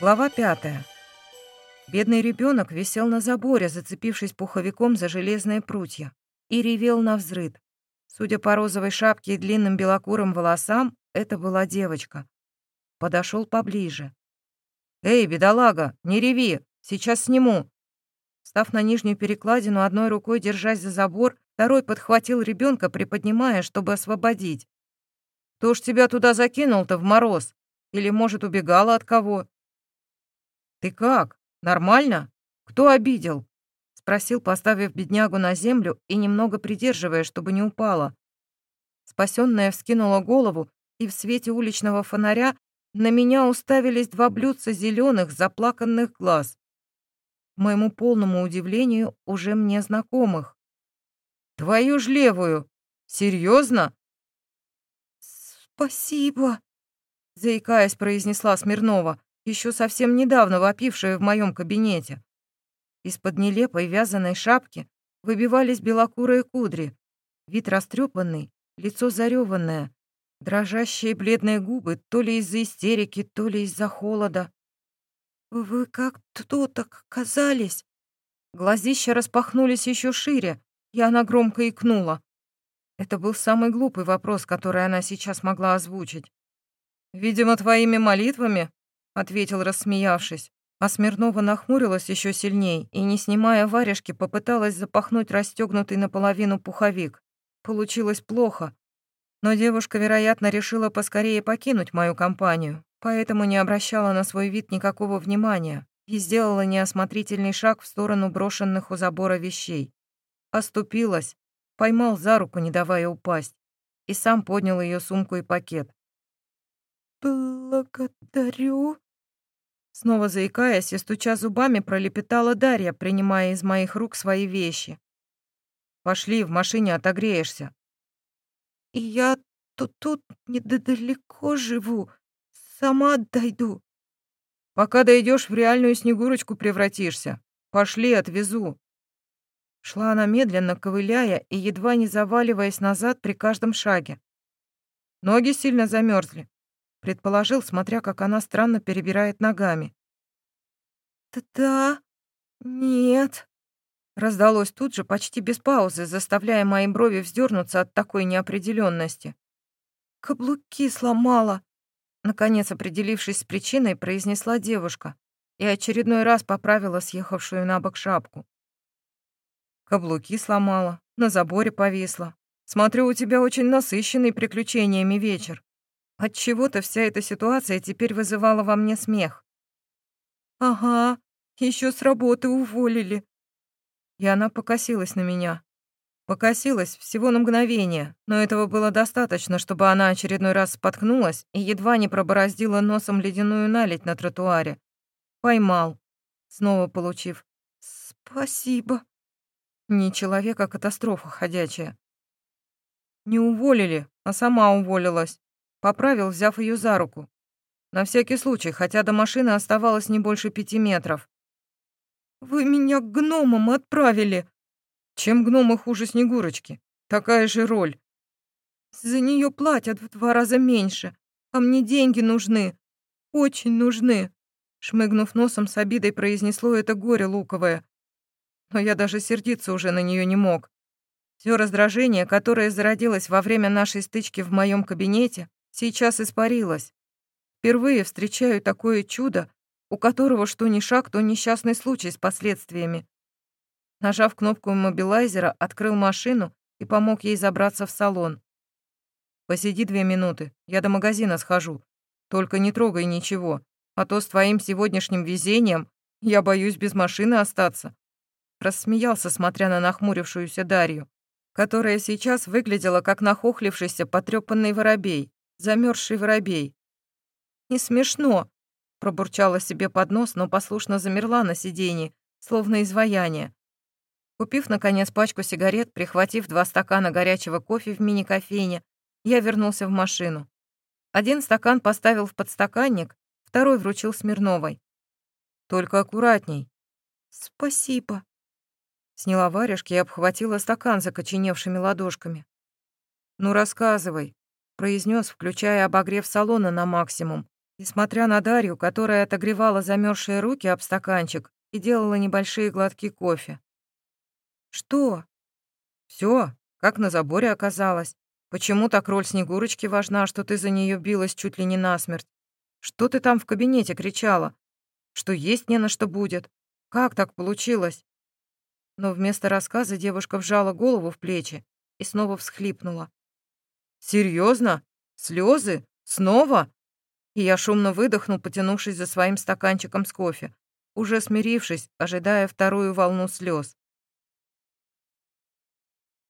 Глава пятая. Бедный ребенок висел на заборе, зацепившись пуховиком за железные прутья, и ревел на взрыд. Судя по розовой шапке и длинным белокурым волосам, это была девочка. Подошел поближе. «Эй, бедолага, не реви, сейчас сниму!» Став на нижнюю перекладину, одной рукой держась за забор, второй подхватил ребенка, приподнимая, чтобы освободить. «Кто ж тебя туда закинул-то в мороз? Или, может, убегала от кого?» «Ты как? Нормально? Кто обидел?» — спросил, поставив беднягу на землю и немного придерживая, чтобы не упала. Спасенная вскинула голову, и в свете уличного фонаря на меня уставились два блюдца зеленых заплаканных глаз. К моему полному удивлению, уже мне знакомых. «Твою ж левую! Серьезно? «Спасибо», — заикаясь, произнесла Смирнова, еще совсем недавно вопившая в моем кабинете. Из-под нелепой вязаной шапки выбивались белокурые кудри, вид растрепанный, лицо зареванное, дрожащие бледные губы то ли из-за истерики, то ли из-за холода. «Вы как тут оказались?» Глазища распахнулись еще шире, и она громко икнула. Это был самый глупый вопрос, который она сейчас могла озвучить. «Видимо, твоими молитвами», — ответил, рассмеявшись. А Смирнова нахмурилась еще сильней и, не снимая варежки, попыталась запахнуть расстегнутый наполовину пуховик. Получилось плохо, но девушка, вероятно, решила поскорее покинуть мою компанию, поэтому не обращала на свой вид никакого внимания и сделала неосмотрительный шаг в сторону брошенных у забора вещей. Оступилась, поймал за руку, не давая упасть, и сам поднял ее сумку и пакет. «Благодарю», Снова заикаясь и стуча зубами, пролепетала Дарья, принимая из моих рук свои вещи. «Пошли, в машине отогреешься», и я тут, тут недалеко живу. Сама дойду. Пока дойдешь, в реальную Снегурочку превратишься. Пошли, отвезу. Шла она медленно, ковыляя и едва не заваливаясь назад при каждом шаге. Ноги сильно замерзли, предположил, смотря, как она странно перебирает ногами. «Да, нет», Раздалось тут же, почти без паузы, заставляя мои брови вздернуться от такой неопределенности. «Каблуки сломала», — наконец, определившись с причиной, произнесла девушка и очередной раз поправила съехавшую на бок шапку. «Каблуки сломала, на заборе повисла. Смотрю, у тебя очень насыщенный приключениями вечер. Отчего-то вся эта ситуация теперь вызывала во мне смех». «Ага, еще с работы уволили», и она покосилась на меня. Покосилась всего на мгновение, но этого было достаточно, чтобы она очередной раз споткнулась и едва не пробороздила носом ледяную наледь на тротуаре. Поймал, снова получив «Спасибо». Не человек, а катастрофа ходячая. Не уволили, а сама уволилась. Поправил, взяв ее за руку. На всякий случай, хотя до машины оставалось не больше пяти метров. Вы меня к гномам отправили. Чем гномы хуже Снегурочки? Такая же роль. За нее платят в два раза меньше, а мне деньги нужны. Очень нужны. Шмыгнув носом с обидой, произнесло это горе луковое. Но я даже сердиться уже на нее не мог. Все раздражение, которое зародилось во время нашей стычки в моем кабинете, сейчас испарилось. Впервые встречаю такое чудо, у которого что ни шаг, то несчастный случай с последствиями. Нажав кнопку иммобилайзера, открыл машину и помог ей забраться в салон. «Посиди две минуты, я до магазина схожу. Только не трогай ничего, а то с твоим сегодняшним везением я боюсь без машины остаться». Рассмеялся, смотря на нахмурившуюся Дарью, которая сейчас выглядела как нахохлившийся потрепанный воробей, замерзший воробей. «Не смешно», Пробурчала себе под нос, но послушно замерла на сиденье, словно изваяние. Купив, наконец, пачку сигарет, прихватив два стакана горячего кофе в мини-кофейне, я вернулся в машину. Один стакан поставил в подстаканник, второй вручил Смирновой. «Только аккуратней». «Спасибо». Сняла варежки и обхватила стакан закоченевшими ладошками. «Ну, рассказывай», — произнес, включая обогрев салона на максимум, И смотря на Дарью, которая отогревала замерзшие руки об стаканчик и делала небольшие глотки кофе. «Что?» Все, как на заборе оказалось. Почему так роль Снегурочки важна, что ты за нее билась чуть ли не насмерть? Что ты там в кабинете кричала? Что есть не на что будет? Как так получилось?» Но вместо рассказа девушка вжала голову в плечи и снова всхлипнула. «Серьезно? Слезы? Снова?» И я шумно выдохнул, потянувшись за своим стаканчиком с кофе, уже смирившись, ожидая вторую волну слез.